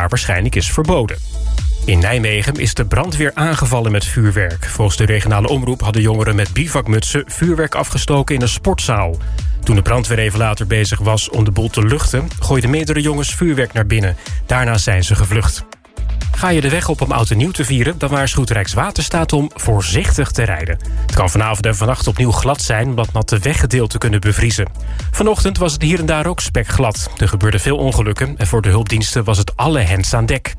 waarschijnlijk is verboden. In Nijmegen is de brandweer aangevallen met vuurwerk. Volgens de regionale omroep hadden jongeren met bivakmutsen... vuurwerk afgestoken in een sportzaal. Toen de brandweer even later bezig was om de boel te luchten... gooiden meerdere jongens vuurwerk naar binnen. Daarna zijn ze gevlucht. Ga je de weg op om oud en nieuw te vieren... dan waarschuwt Rijkswaterstaat om voorzichtig te rijden. Het kan vanavond en vannacht opnieuw glad zijn... omdat natte weggedeelten kunnen bevriezen. Vanochtend was het hier en daar ook spekglad. Er gebeurden veel ongelukken en voor de hulpdiensten was het alle hens aan dek.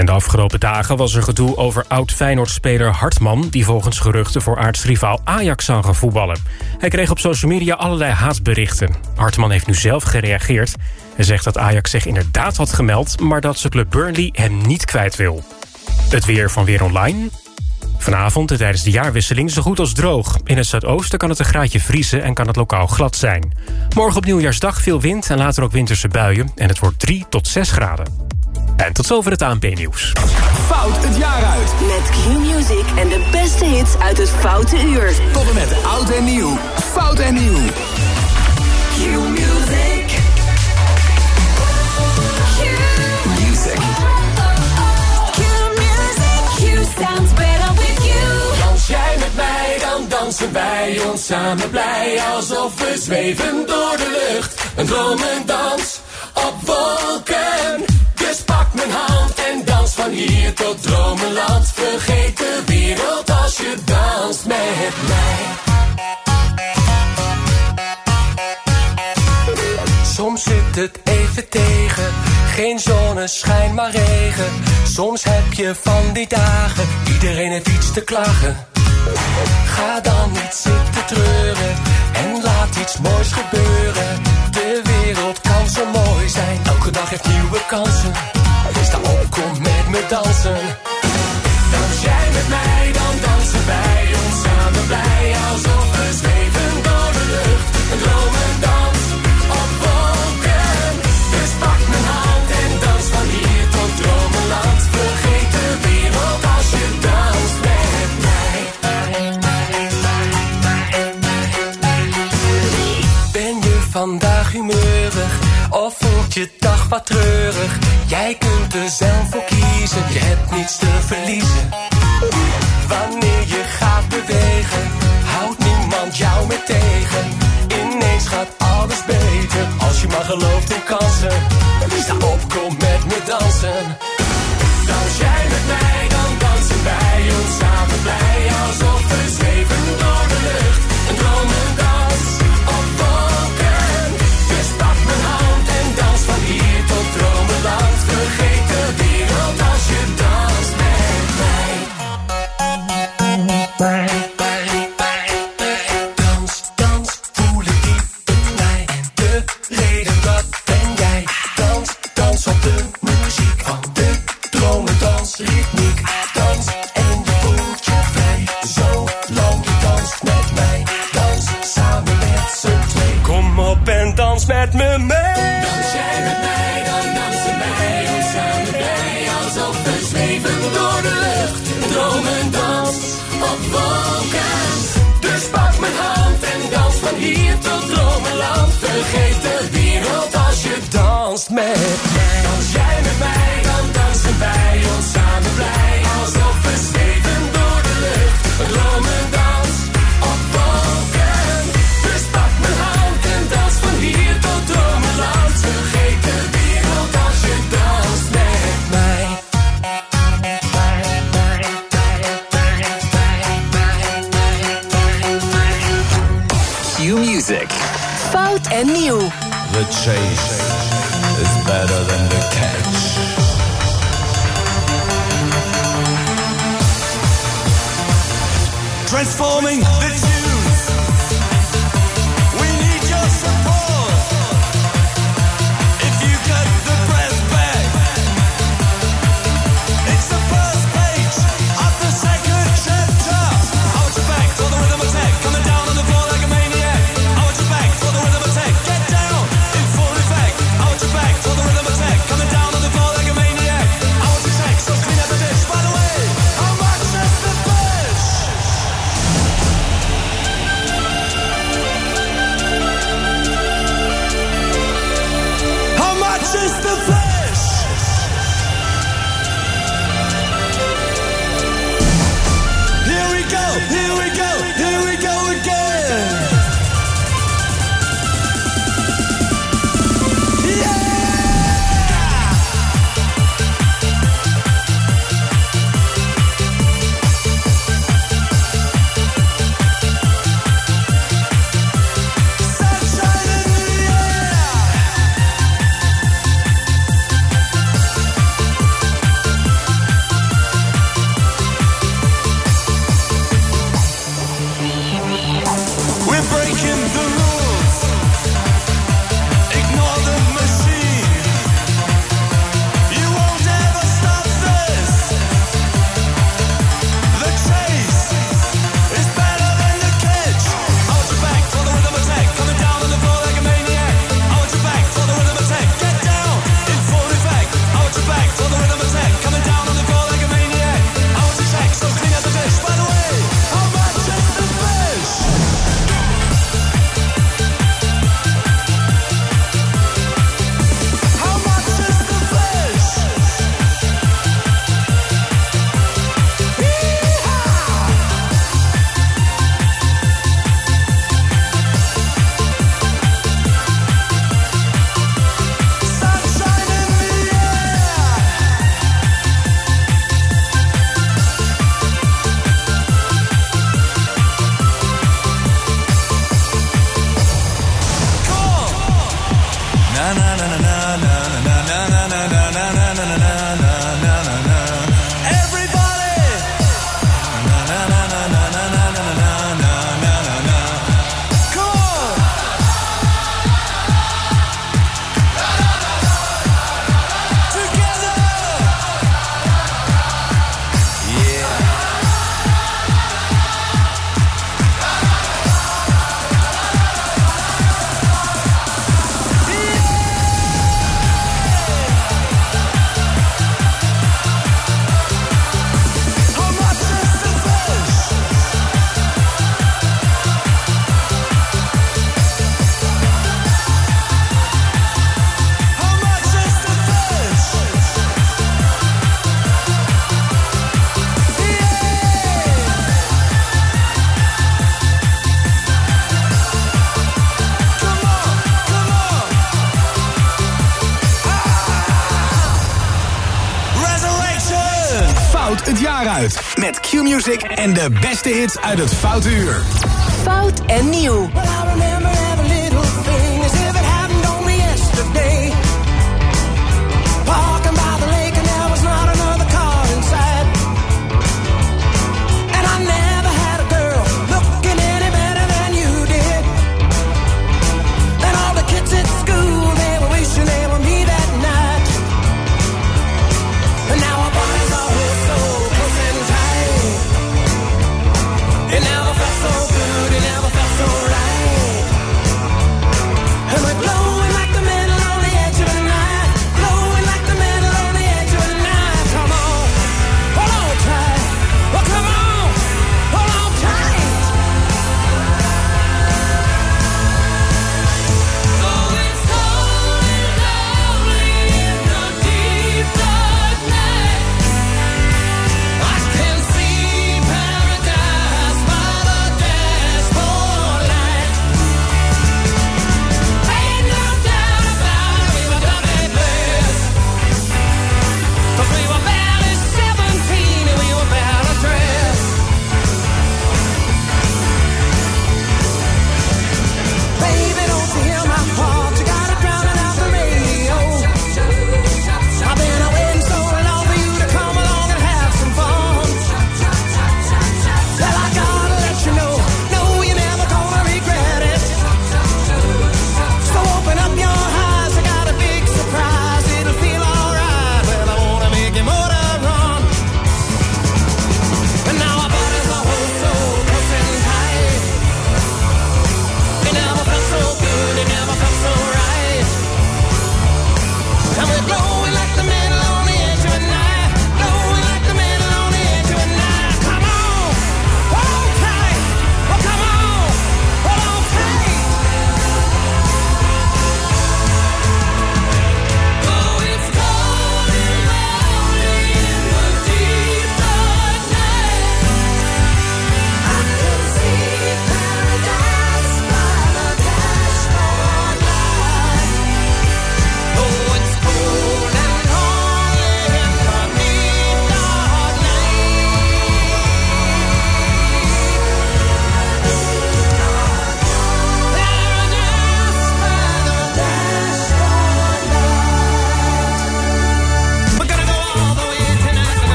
En de afgelopen dagen was er gedoe over oud-Feyenoord-speler Hartman... die volgens geruchten voor aartsrivaal Ajax zou gaan voetballen. Hij kreeg op social media allerlei haatberichten. Hartman heeft nu zelf gereageerd en zegt dat Ajax zich inderdaad had gemeld... maar dat zijn club Burnley hem niet kwijt wil. Het weer van Weer Online... Vanavond en tijdens de jaarwisseling zo goed als droog. In het zuidoosten kan het een graadje vriezen en kan het lokaal glad zijn. Morgen op nieuwjaarsdag veel wind en later ook winterse buien... en het wordt 3 tot 6 graden. En tot zover het ANP-nieuws. Fout het jaar uit. Met Q-Music en de beste hits uit het Foute Uur. Tot en met oud en nieuw. Fout en nieuw. Q-Music. Music. Q-Music. Q sounds better with you. Dans jij met mij, dan dansen wij ons samen blij. Alsof we zweven door de lucht. Een dromendans op wolken. Dus pak mijn hand en dans van hier tot dromenland. Vergeet de wereld als je danst met mij. Soms zit het even tegen, geen zonneschijn maar regen. Soms heb je van die dagen, iedereen heeft iets te klagen. Ga dan niet zitten treuren en laat iets moois gebeuren. Dansen. Dans jij met mij, dan dansen wij ons samen blij. Alsof we zweven door de lucht, een dromendans op wolken. Dus pak mijn hand en dans van hier tot dromenland. Vergeet de wereld als je danst met mij. Ben je vandaag humeurig of voelt je dag wat treurig? Jij kunt er zelf voor je hebt niets te verliezen. Wanneer je gaat bewegen, houdt niemand jou meer tegen. Ineens gaat alles beter, als je maar gelooft in kansen. breaking met Q-music en de beste hits uit het Foute Uur. Fout en nieuw.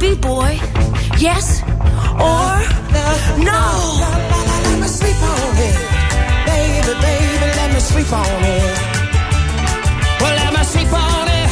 be boy, yes or no. no. Let me sleep on it, baby, baby. Let me sleep on it. Well, let me sleep on it.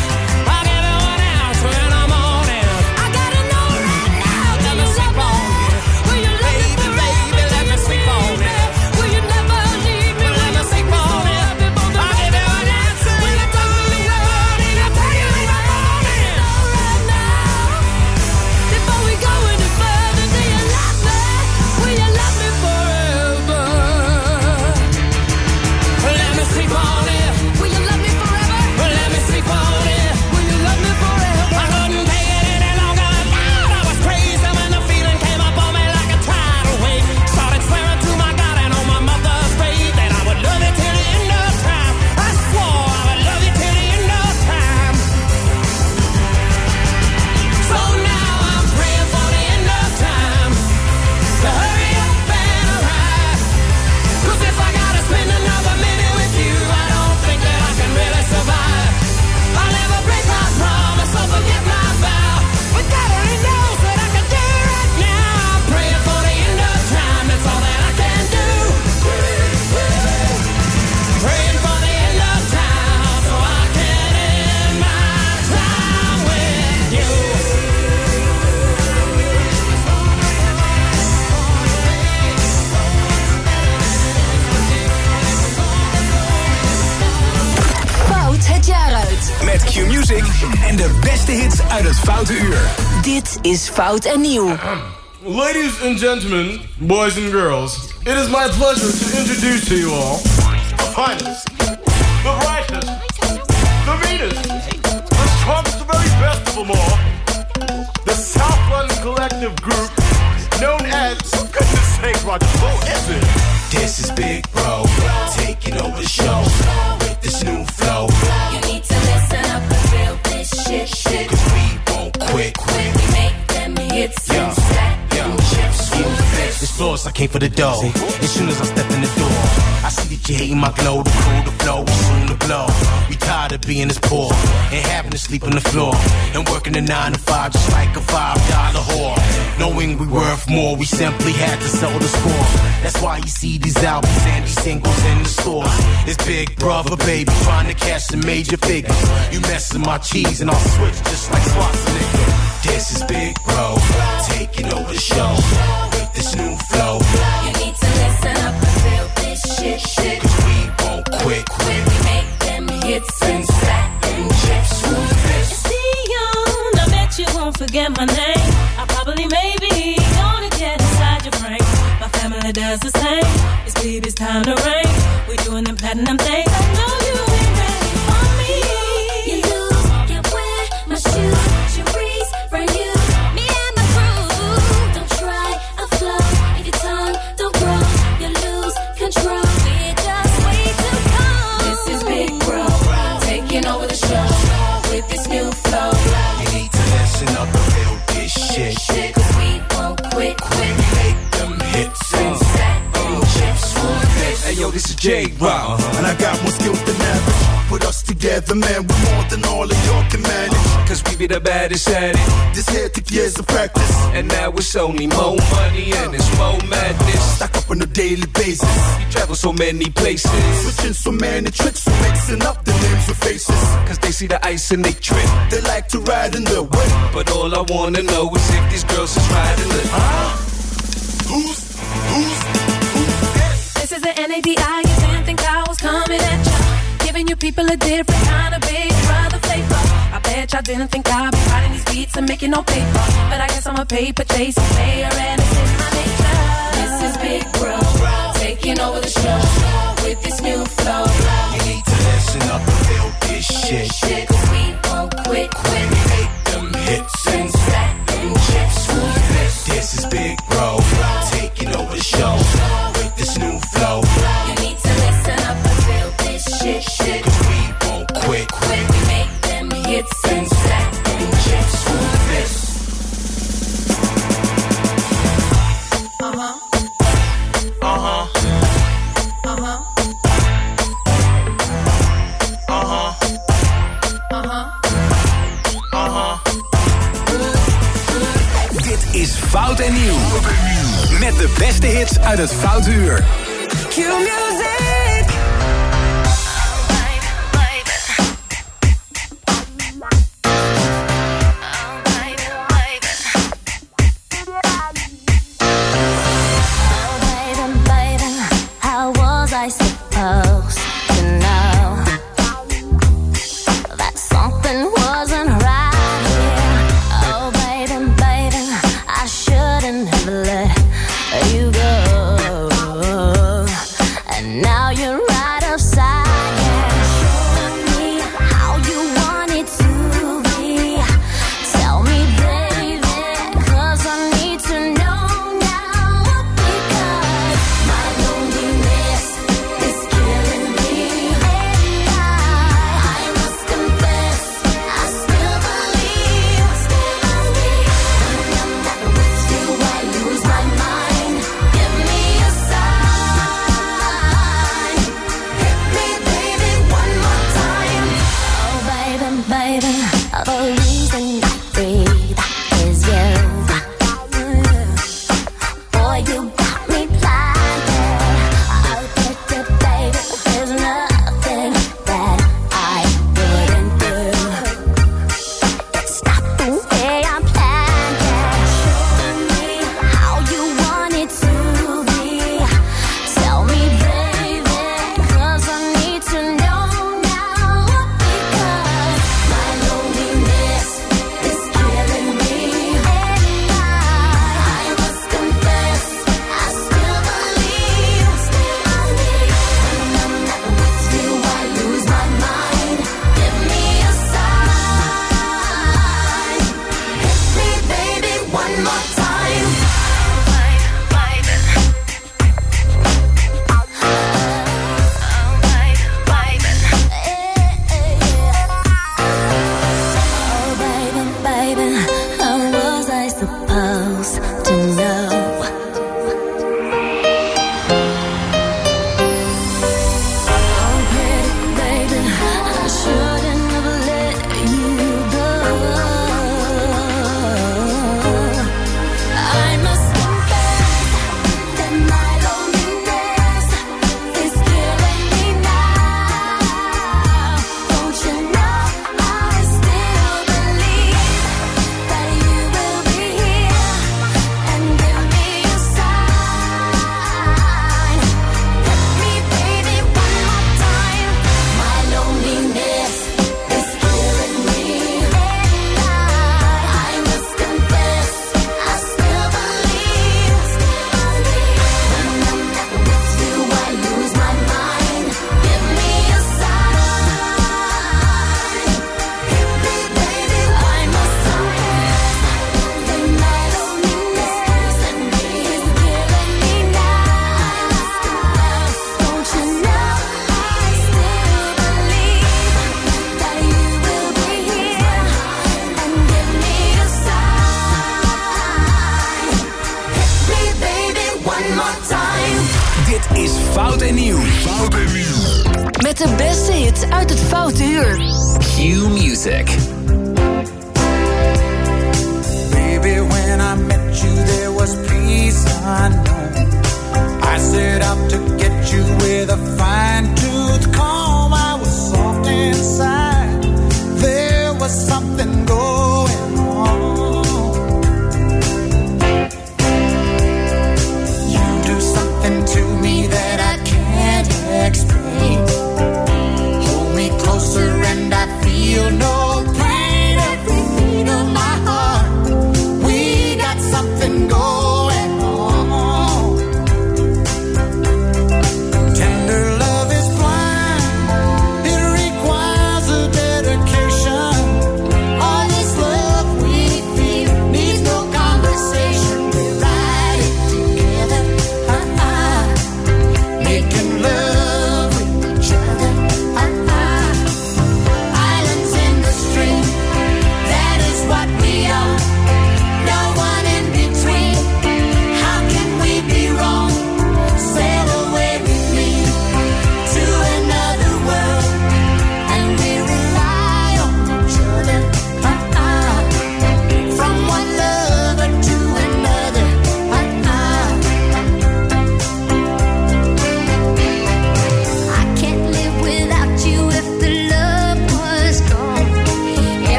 De beste hits uit het Foute Uur. Dit is Fout en Nieuw. Ladies and gentlemen, boys and girls, it is my pleasure to introduce to you all the finest, the brightest, the meanest, the strongest, the very best of them all, the South London Collective Group, known as, for goodness sake, Roger, who is it? This is Big Bro, taking over the show came for the dough. As soon as I step in the door, I see that you hating my glow. The cool, the flow, soon to blow. We tired of being this poor and having to sleep on the floor and working a nine to five just like a five dollar whore. Knowing we worth more, we simply had to sell the score. That's why you see these albums and these singles in the stores. It's Big Brother, baby, trying to cash the major figures. You messing my cheese and I'll switch just like Schwarzenegger. This is Big Bro, taking over the show with this new flow. Forget my name. I probably maybe gonna get inside your brain. My family does the same. It's baby's time to reign. We doing them platinum things. I know you J Rock, and I got more skills than ever. Put us together, man, we're more than all of y'all can manage. Cause we be the baddest at it. This here took years of practice, and now it's only more money and it's more madness. Stack up on a daily basis. You travel so many places, switching so many tricks, so mixing up the names with faces. Cause they see the ice and they trip. They like to ride in the whip, but all I wanna know is if these girls is riding the. Huh? Who's who's This is the NADI. You didn't think I was coming at ya. Giving you people a different kind of big brother flavor. I bet y'all didn't think I'd be writing these beats and making no paper. But I guess I'm a paper chasing player and it's in my nature. This is Big Bro, taking over the show with this new flow. You need to listen up and feel this shit. Shit, 'cause we won't quit, quit. Make them hits and Stack them chips, you fix. This is Big Bro, Fout en Nieuw. Met de beste hits uit het Foute Uur. How was I supposed suppose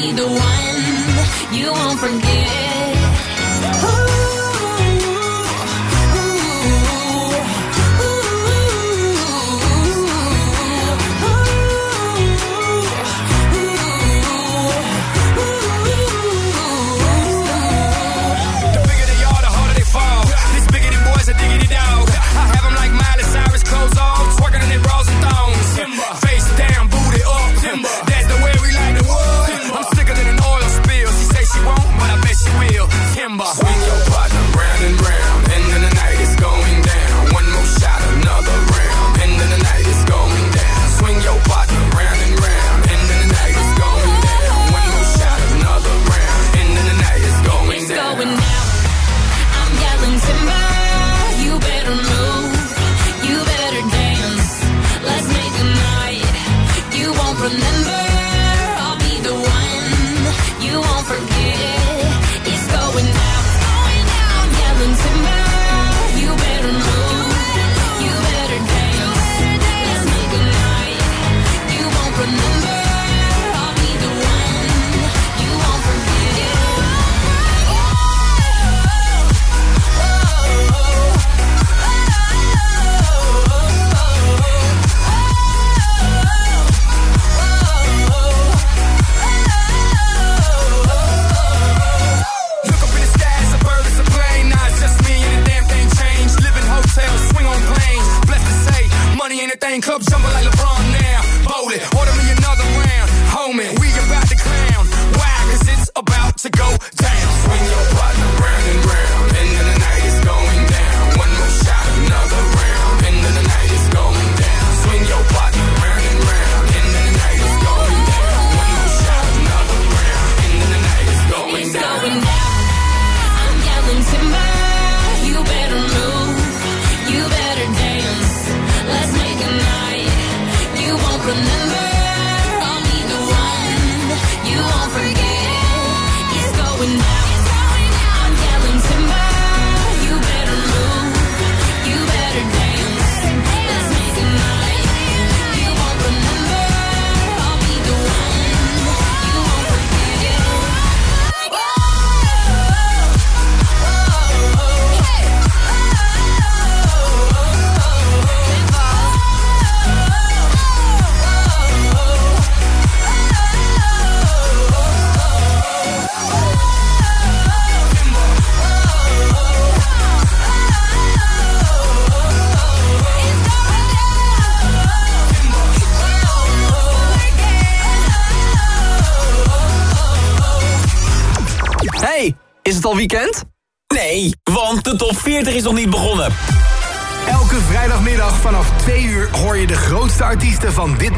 be the one. You won't forget.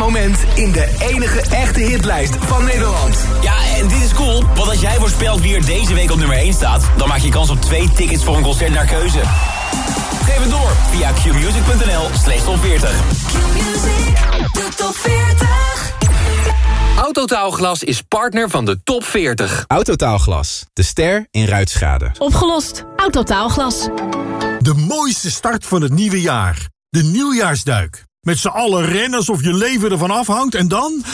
Moment in de enige echte hitlijst van Nederland. Ja, en dit is cool, want als jij voorspelt wie er deze week op nummer 1 staat... dan maak je kans op twee tickets voor een concert naar keuze. Geef het door via qmusic.nl slash top 40. De top 40. Autotaalglas is partner van de top 40. Autotaalglas, de ster in ruitschade. Opgelost. Autotaalglas. De mooiste start van het nieuwe jaar. De nieuwjaarsduik. Met z'n allen rennen alsof je leven ervan afhangt en dan...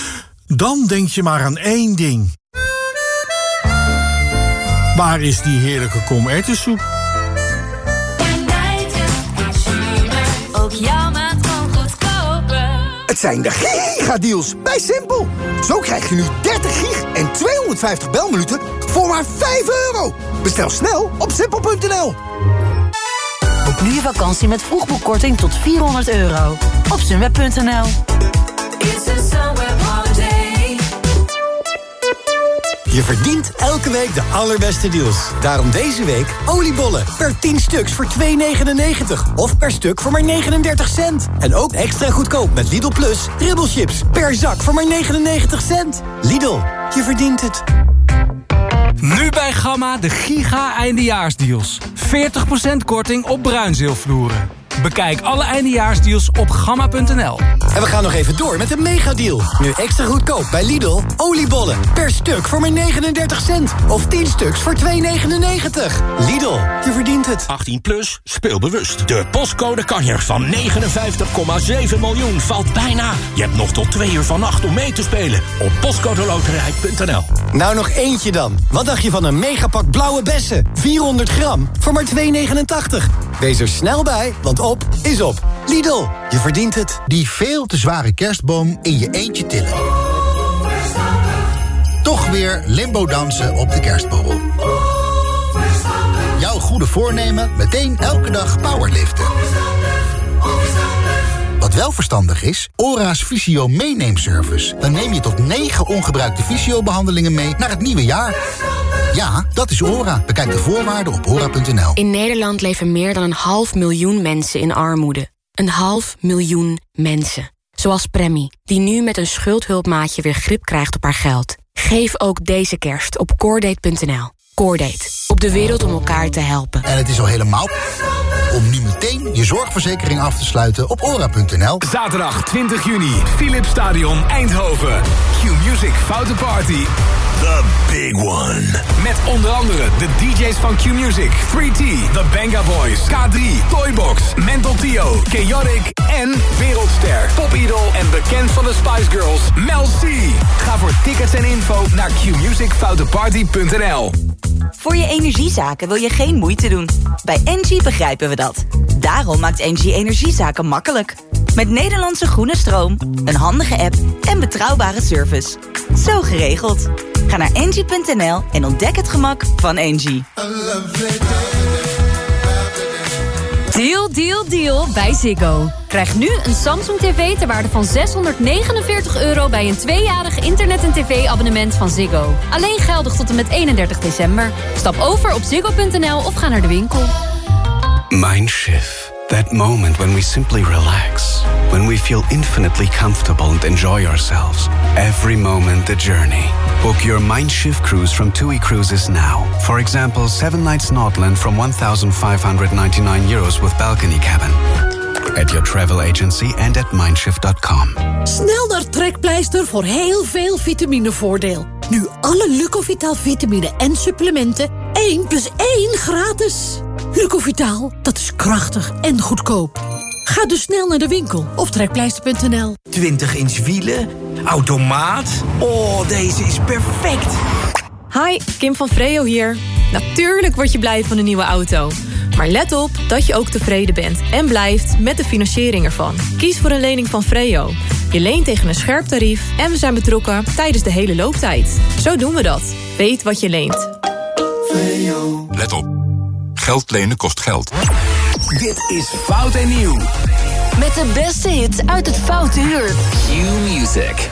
Dan denk je maar aan één ding. Waar is die heerlijke komertensoep? Ook jouw maand kan goedkoper. Het zijn de gigadeals bij Simpel. Zo krijg je nu 30 gig en 250 belminuten voor maar 5 euro. Bestel snel op simpel.nl. Nu je vakantie met vroegboekkorting tot 400 euro. Op sunweb.nl Je verdient elke week de allerbeste deals. Daarom deze week oliebollen per 10 stuks voor 2,99. Of per stuk voor maar 39 cent. En ook extra goedkoop met Lidl Plus ribbelchips per zak voor maar 99 cent. Lidl, je verdient het. Nu bij Gamma de giga eindejaarsdeals. 40% korting op bruinzeelvloeren. Bekijk alle eindejaarsdeals op gamma.nl. En we gaan nog even door met een megadeal. Nu extra goedkoop bij Lidl. Oliebollen per stuk voor maar 39 cent. Of 10 stuks voor 2,99. Lidl, je verdient het. 18 plus, speel bewust. De postcode kanjer van 59,7 miljoen valt bijna. Je hebt nog tot twee uur vannacht om mee te spelen. Op postcodeloterij.nl Nou nog eentje dan. Wat dacht je van een megapak blauwe bessen? 400 gram voor maar 2,89. Wees er snel bij, want op is op. Lidl, je verdient het. Die veel te zware kerstboom in je eentje tillen. Toch weer limbo dansen op de kerstborrel. Jouw goede voornemen meteen elke dag powerliften. Wat wel verstandig is, ORA's Visio meeneemservice. Dan neem je tot 9 ongebruikte visio-behandelingen mee naar het nieuwe jaar. Ja, dat is ORA. Bekijk de voorwaarden op ora.nl. In Nederland leven meer dan een half miljoen mensen in armoede. Een half miljoen mensen. Zoals Premie, die nu met een schuldhulpmaatje weer grip krijgt op haar geld. Geef ook deze kerst op coordate.nl. Coordate, op de wereld om elkaar te helpen. En het is al helemaal om nu meteen je zorgverzekering af te sluiten op ora.nl. Zaterdag 20 juni, Philips Stadion Eindhoven. Q-Music Foute Party. The Big One. Met onder andere de DJ's van Q-Music, 3T, The Banga Boys, K3, Toybox, Mental Tio, Chaotic en Wereldster, Popidol en bekend van de Spice Girls, Mel C. Ga voor tickets en info naar qmusicfouteparty.nl. Voor je energiezaken wil je geen moeite doen. Bij Engie begrijpen we dat. Daarom maakt Engie energiezaken makkelijk. Met Nederlandse groene stroom, een handige app en betrouwbare service. Zo geregeld. Ga naar engie.nl en ontdek het gemak van Engie. Deal, deal, deal bij Ziggo. Krijg nu een Samsung TV ter waarde van 649 euro... bij een tweejarig internet- en tv-abonnement van Ziggo. Alleen geldig tot en met 31 december. Stap over op ziggo.nl of ga naar de winkel. Mindshift. That moment when we simply relax. When we feel infinitely comfortable and enjoy ourselves. Every moment the journey. Book your Mindshift cruise from TUI Cruises now. For example, 7 nights Nordland from 1,599 euros with balcony cabin. At your travel agency and at mindshift.com. Snel naar Trekpleister voor heel veel vitaminevoordeel. Nu alle Lucovitaal vitamine en supplementen 1 plus 1 gratis. Lucovitaal, dat is krachtig en goedkoop. Ga dus snel naar de winkel of trekpleister.nl. 20 inch wielen, automaat. Oh, deze is perfect. Hi, Kim van Freo hier. Natuurlijk word je blij van een nieuwe auto. Maar let op dat je ook tevreden bent en blijft met de financiering ervan. Kies voor een lening van Freo. Je leent tegen een scherp tarief en we zijn betrokken tijdens de hele looptijd. Zo doen we dat. Weet wat je leent. Let op. Geld lenen kost geld. Dit is Fout en Nieuw. Met de beste hits uit het Foute Uur. Q-Music.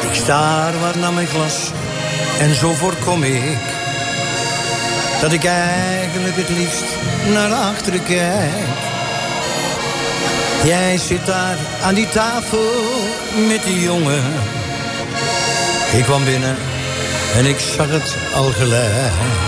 Ik staar wat naar mijn glas en zo voorkom ik dat ik eigenlijk het liefst naar achteren kijk. Jij zit daar aan die tafel met die jongen. Ik kwam binnen en ik zag het al gelijk.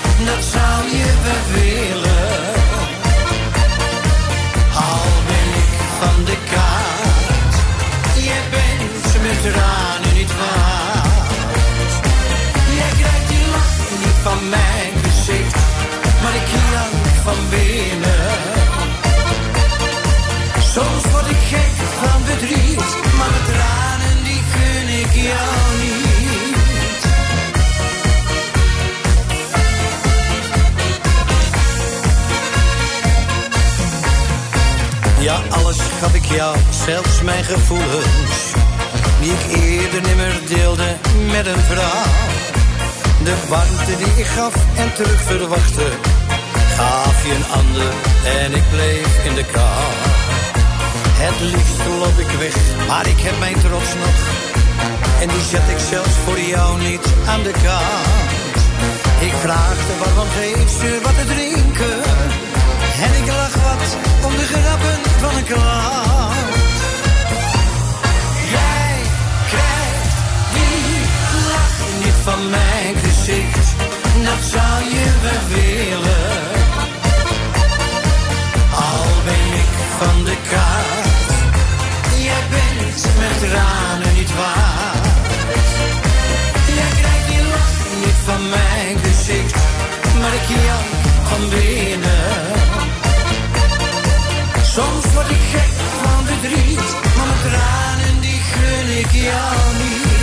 dat zou je willen. Al ben ik van de kaart, jij bent ze met tranen niet waard. Jij krijgt die lach niet van mijn gezicht, maar ik jank van binnen. Soms word ik gek van verdriet, maar de tranen die gun ik jou niet. Ja, alles gaf ik jou, zelfs mijn gevoelens. Die ik eerder nimmer deelde met een vrouw. De warmte die ik gaf en terug verwachtte. Gaf je een ander en ik bleef in de kou. Het liefst loop ik weg, maar ik heb mijn trots nog. En die zet ik zelfs voor jou niet aan de kaart. Ik vraagde waarom geef ze wat te drinken en ik lach wat om de grappen van een clown. Jij krijgt die lach niet van mijn gezicht. Dat zou je wel willen. Al ben ik van de kaart. Jij bent met tranen niet waar. Jij krijgt die lach niet van mijn gezicht. Maar ik jank van binnen. Soms word ik gek van verdriet, maar mijn tranen die gun ik jou niet.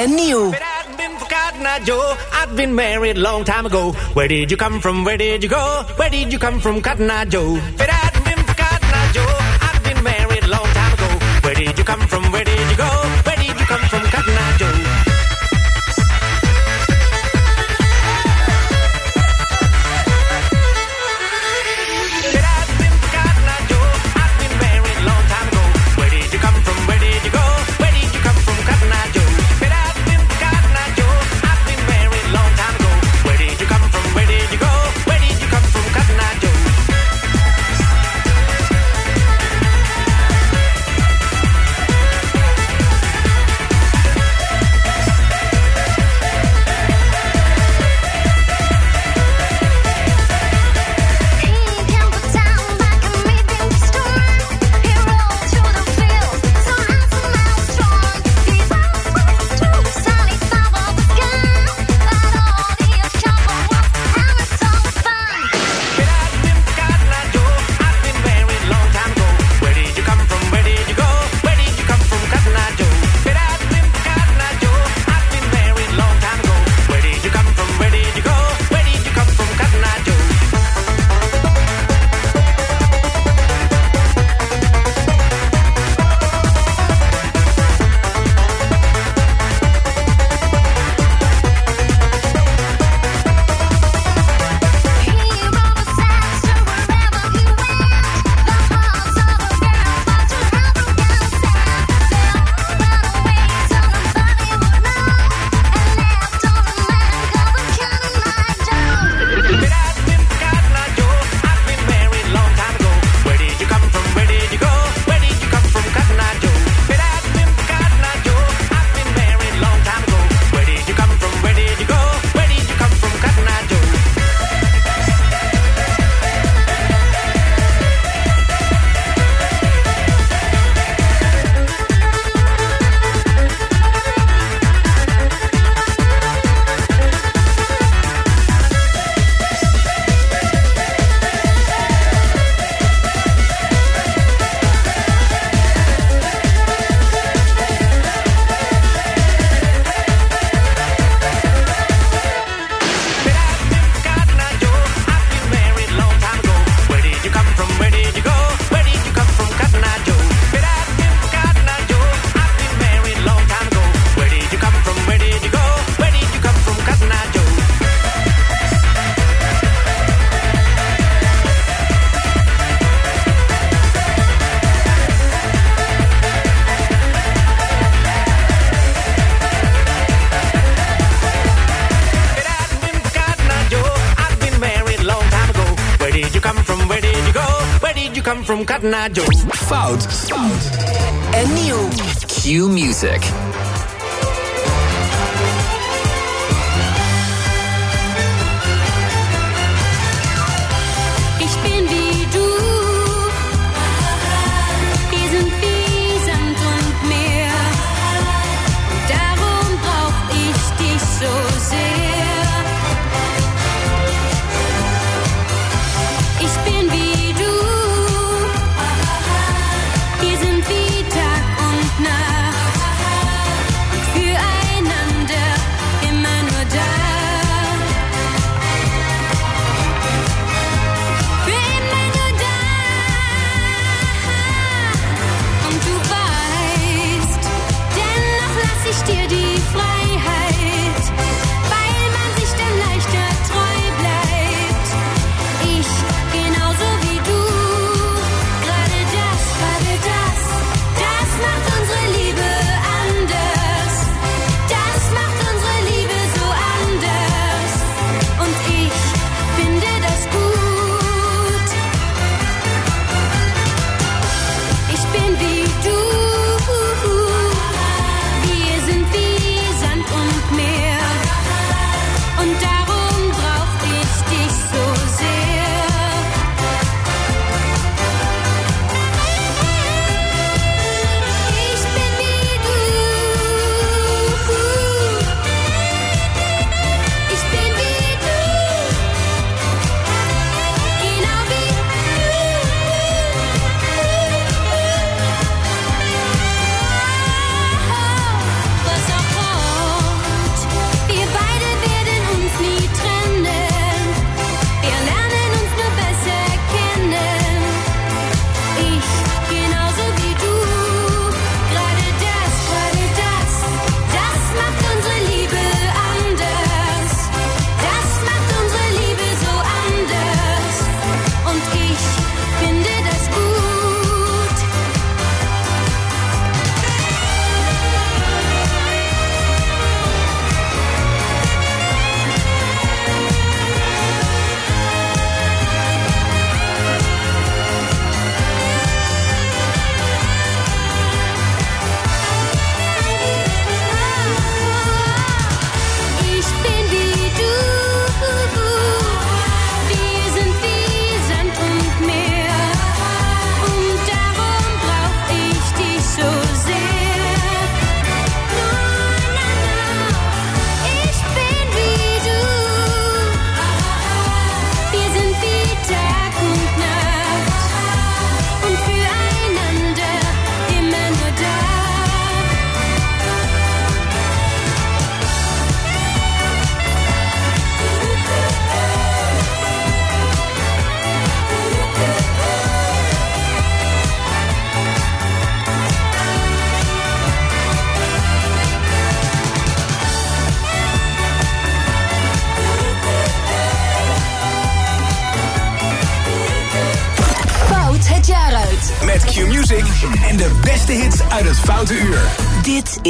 and new. But I'd been forgotten, I Joe. I'd been married long time ago. Where did you come from? Where did you go? Where did you come from, Cotton Eye Joe? But I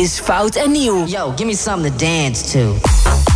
is Fout en Nieuw. Yo, give me something to dance to.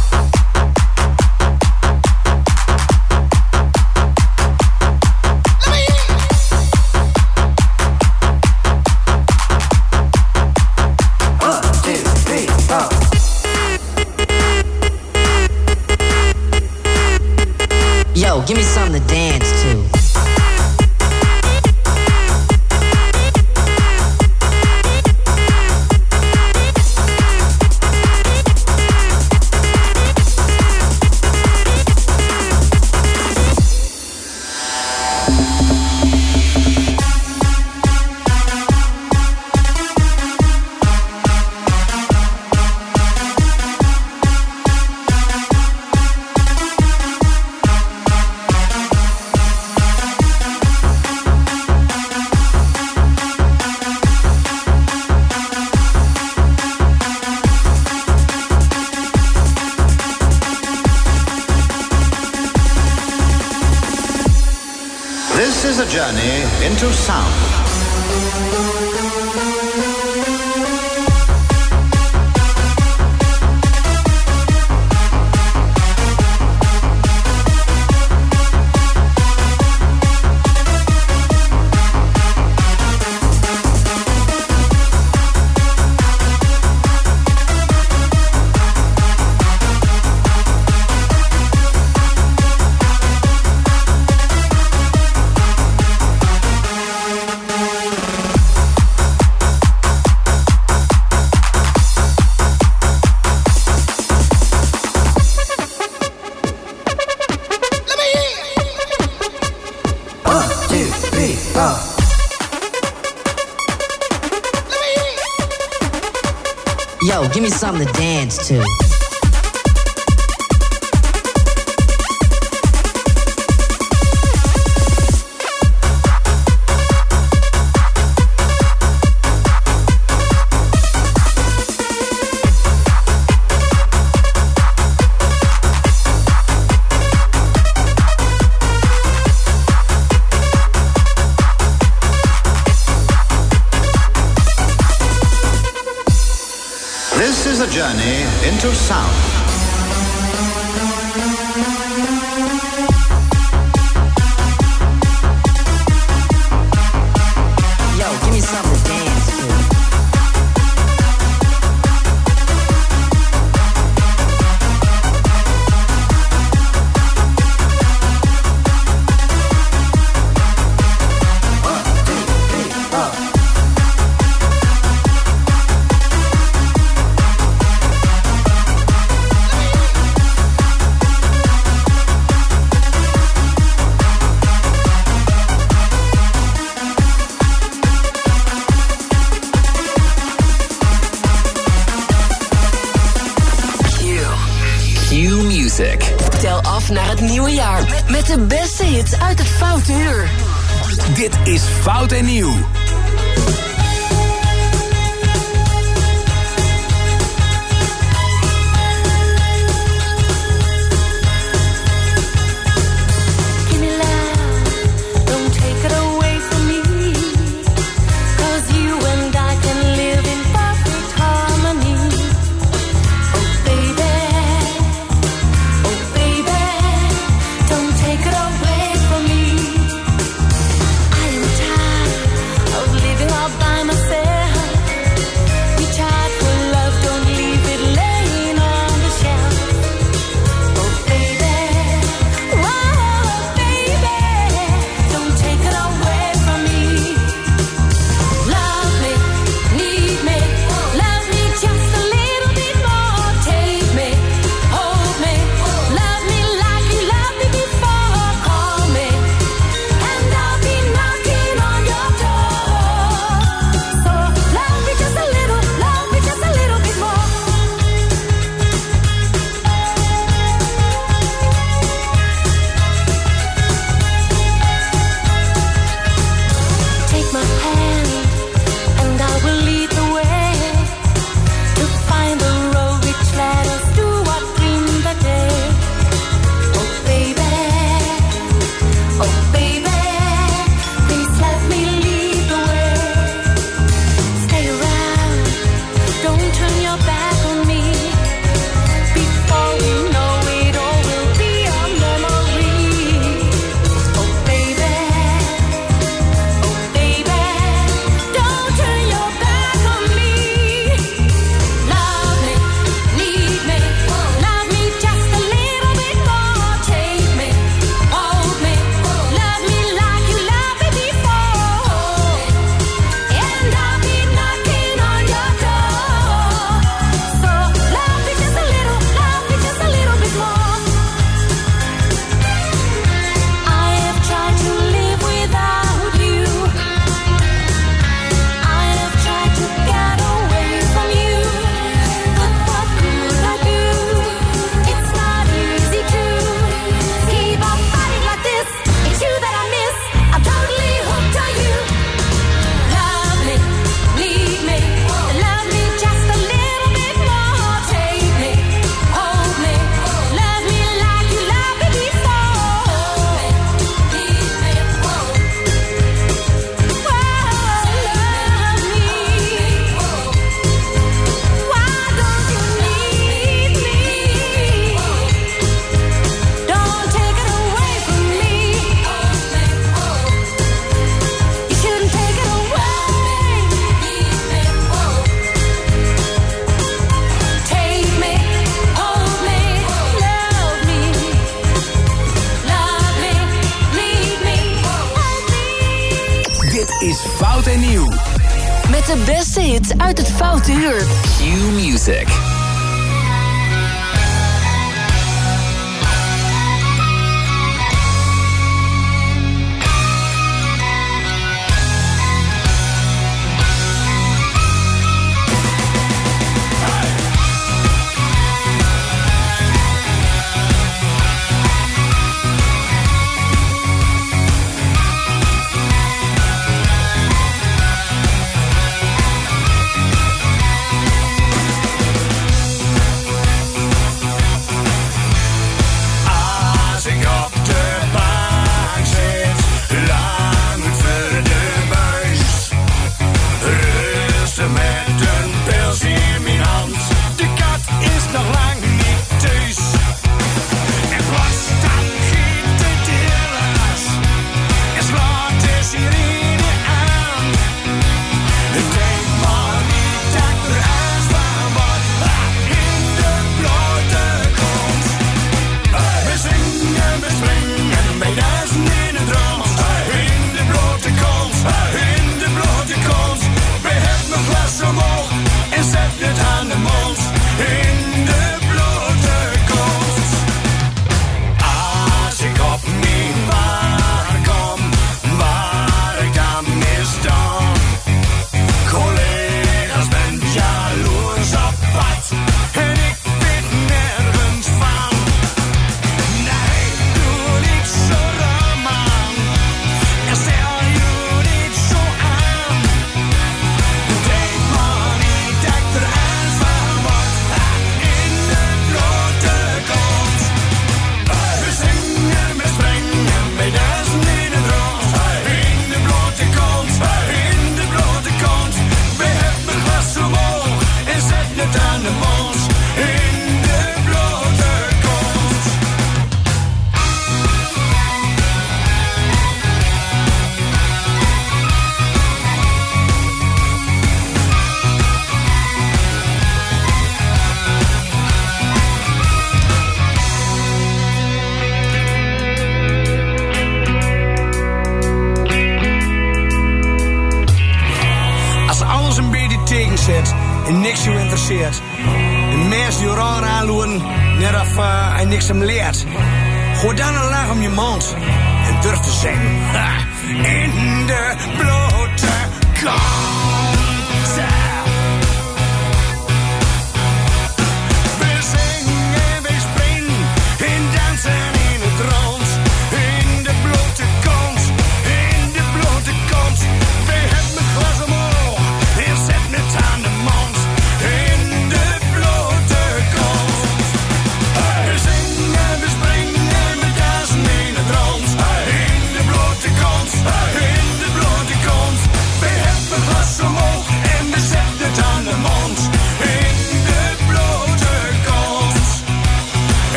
12 uur. Q Music.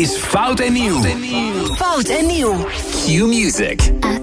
is Fout en Nieuw. Fout en Nieuw. Q Music. Ah.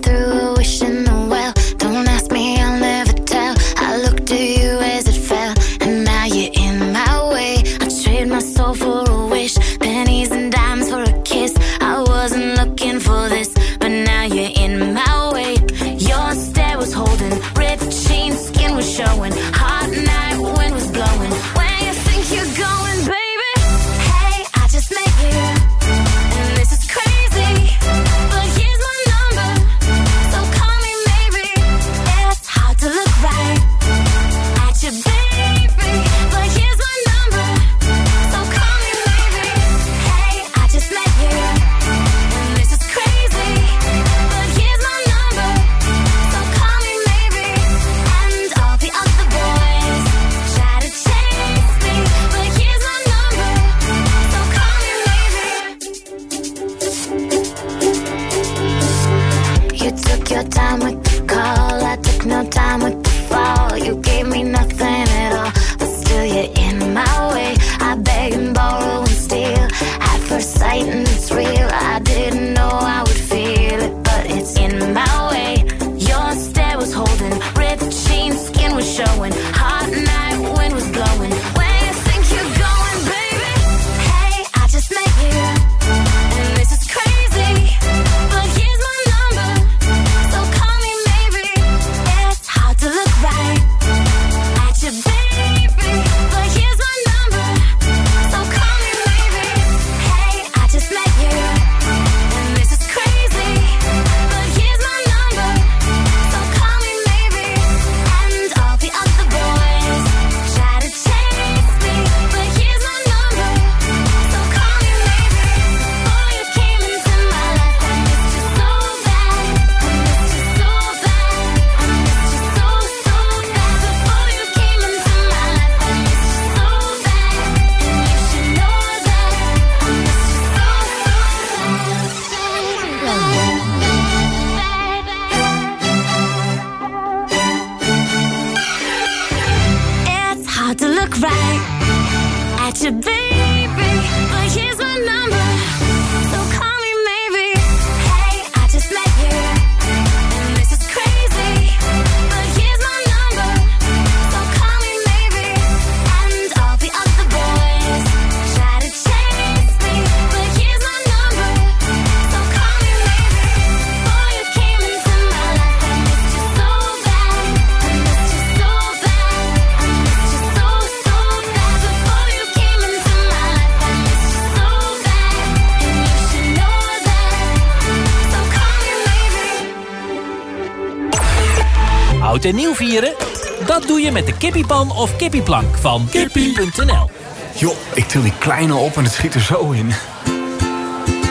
Met de kippiepan of kippieplank van kippie.nl. Joh, ik til die kleine op en het schiet er zo in.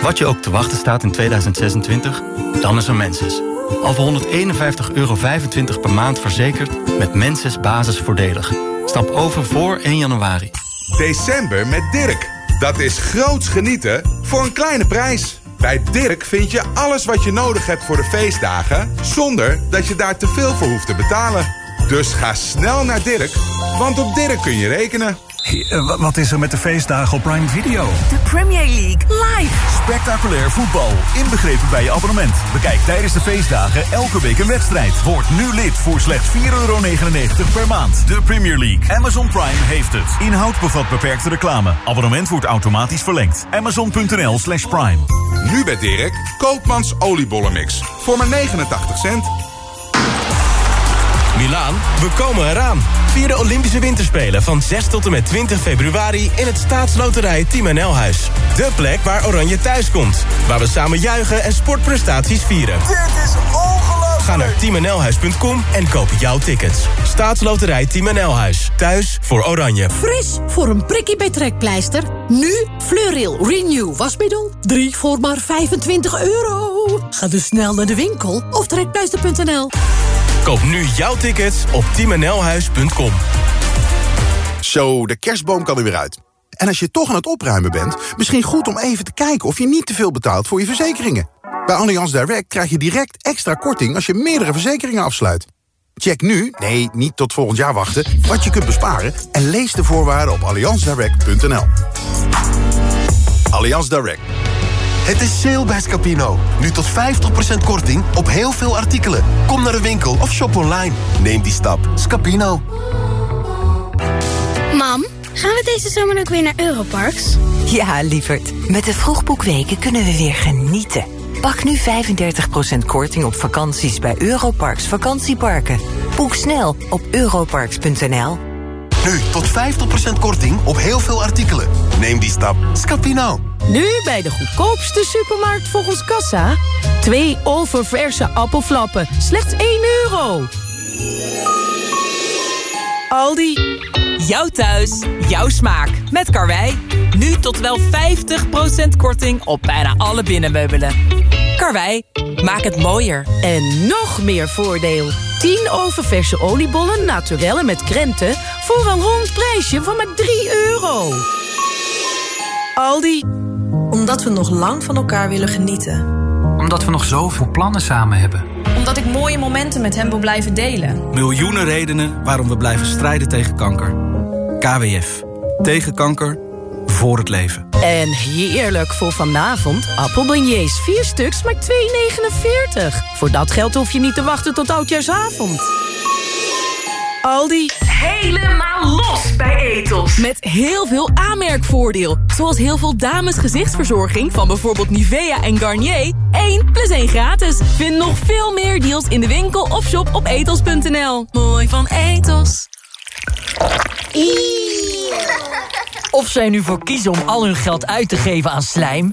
Wat je ook te wachten staat in 2026, dan is er Menses. Al voor 151,25 euro per maand verzekerd met Menses basisvoordelig. Stap over voor 1 januari. December met Dirk. Dat is groots genieten voor een kleine prijs. Bij Dirk vind je alles wat je nodig hebt voor de feestdagen... zonder dat je daar te veel voor hoeft te betalen. Dus ga snel naar Dirk, want op Dirk kun je rekenen. Eh, Wat is er met de feestdagen op Prime Video? De Premier League live. Spectaculair voetbal, inbegrepen bij je abonnement. Bekijk tijdens de feestdagen elke week een wedstrijd. Word nu lid voor slechts 4,99 euro per maand. De Premier League. Amazon Prime heeft het. Inhoud bevat beperkte reclame. Abonnement wordt automatisch verlengd. Amazon.nl slash prime. Nu bij Dirk, Koopmans oliebollenmix. Voor maar 89 cent. Milaan, we komen eraan. Vier de Olympische Winterspelen van 6 tot en met 20 februari... in het staatsloterij Team NL Huis. De plek waar Oranje thuis komt. Waar we samen juichen en sportprestaties vieren. Dit is ongelooflijk! Ga naar teamnlhuis.com en koop jouw tickets. Staatsloterij Team NL Huis. Thuis voor Oranje. Fris voor een prikkie bij trekpleister. Nu Fleuril Renew wasmiddel. 3 voor maar 25 euro. Ga dus snel naar de winkel of trekpleister.nl. Koop nu jouw tickets op teamnlhuis.com. Zo, de kerstboom kan er weer uit. En als je toch aan het opruimen bent, misschien goed om even te kijken of je niet te veel betaalt voor je verzekeringen. Bij Allianz Direct krijg je direct extra korting als je meerdere verzekeringen afsluit. Check nu, nee, niet tot volgend jaar wachten, wat je kunt besparen en lees de voorwaarden op allianzdirect.nl. Allianz Direct. Het is sale bij Scapino. Nu tot 50% korting op heel veel artikelen. Kom naar de winkel of shop online. Neem die stap. Scapino. Mam, gaan we deze zomer ook weer naar Europarks? Ja, lieverd. Met de vroegboekweken kunnen we weer genieten. Pak nu 35% korting op vakanties bij Europarks vakantieparken. Boek snel op europarks.nl. Nu tot 50% korting op heel veel artikelen. Neem die stap. Scapino. Nu bij de goedkoopste supermarkt volgens Kassa. Twee oververse appelflappen. Slechts 1 euro. Aldi. Jouw thuis, jouw smaak. Met Karwei. Nu tot wel 50% korting op bijna alle binnenmeubelen. Karwei, maak het mooier. En nog meer voordeel. 10 oververse oliebollen naturellen met krenten... voor een rond prijsje van maar 3 euro. Aldi. Omdat we nog lang van elkaar willen genieten. Omdat we nog zoveel plannen samen hebben. Omdat ik mooie momenten met hem wil blijven delen. Miljoenen redenen waarom we blijven strijden tegen kanker. KWF. Tegen kanker. Voor het leven. En heerlijk voor vanavond. Appelbeignets, 4 stuks, maar 2,49. Voor dat geld hoef je niet te wachten tot oudjaarsavond. Aldi. Helemaal los bij Etos. Met heel veel aanmerkvoordeel. Zoals heel veel dames gezichtsverzorging van bijvoorbeeld Nivea en Garnier. 1 plus 1 gratis. Vind nog veel meer deals in de winkel of shop op etos.nl. Mooi van Etos. Of zij nu voor kiezen om al hun geld uit te geven aan slijm...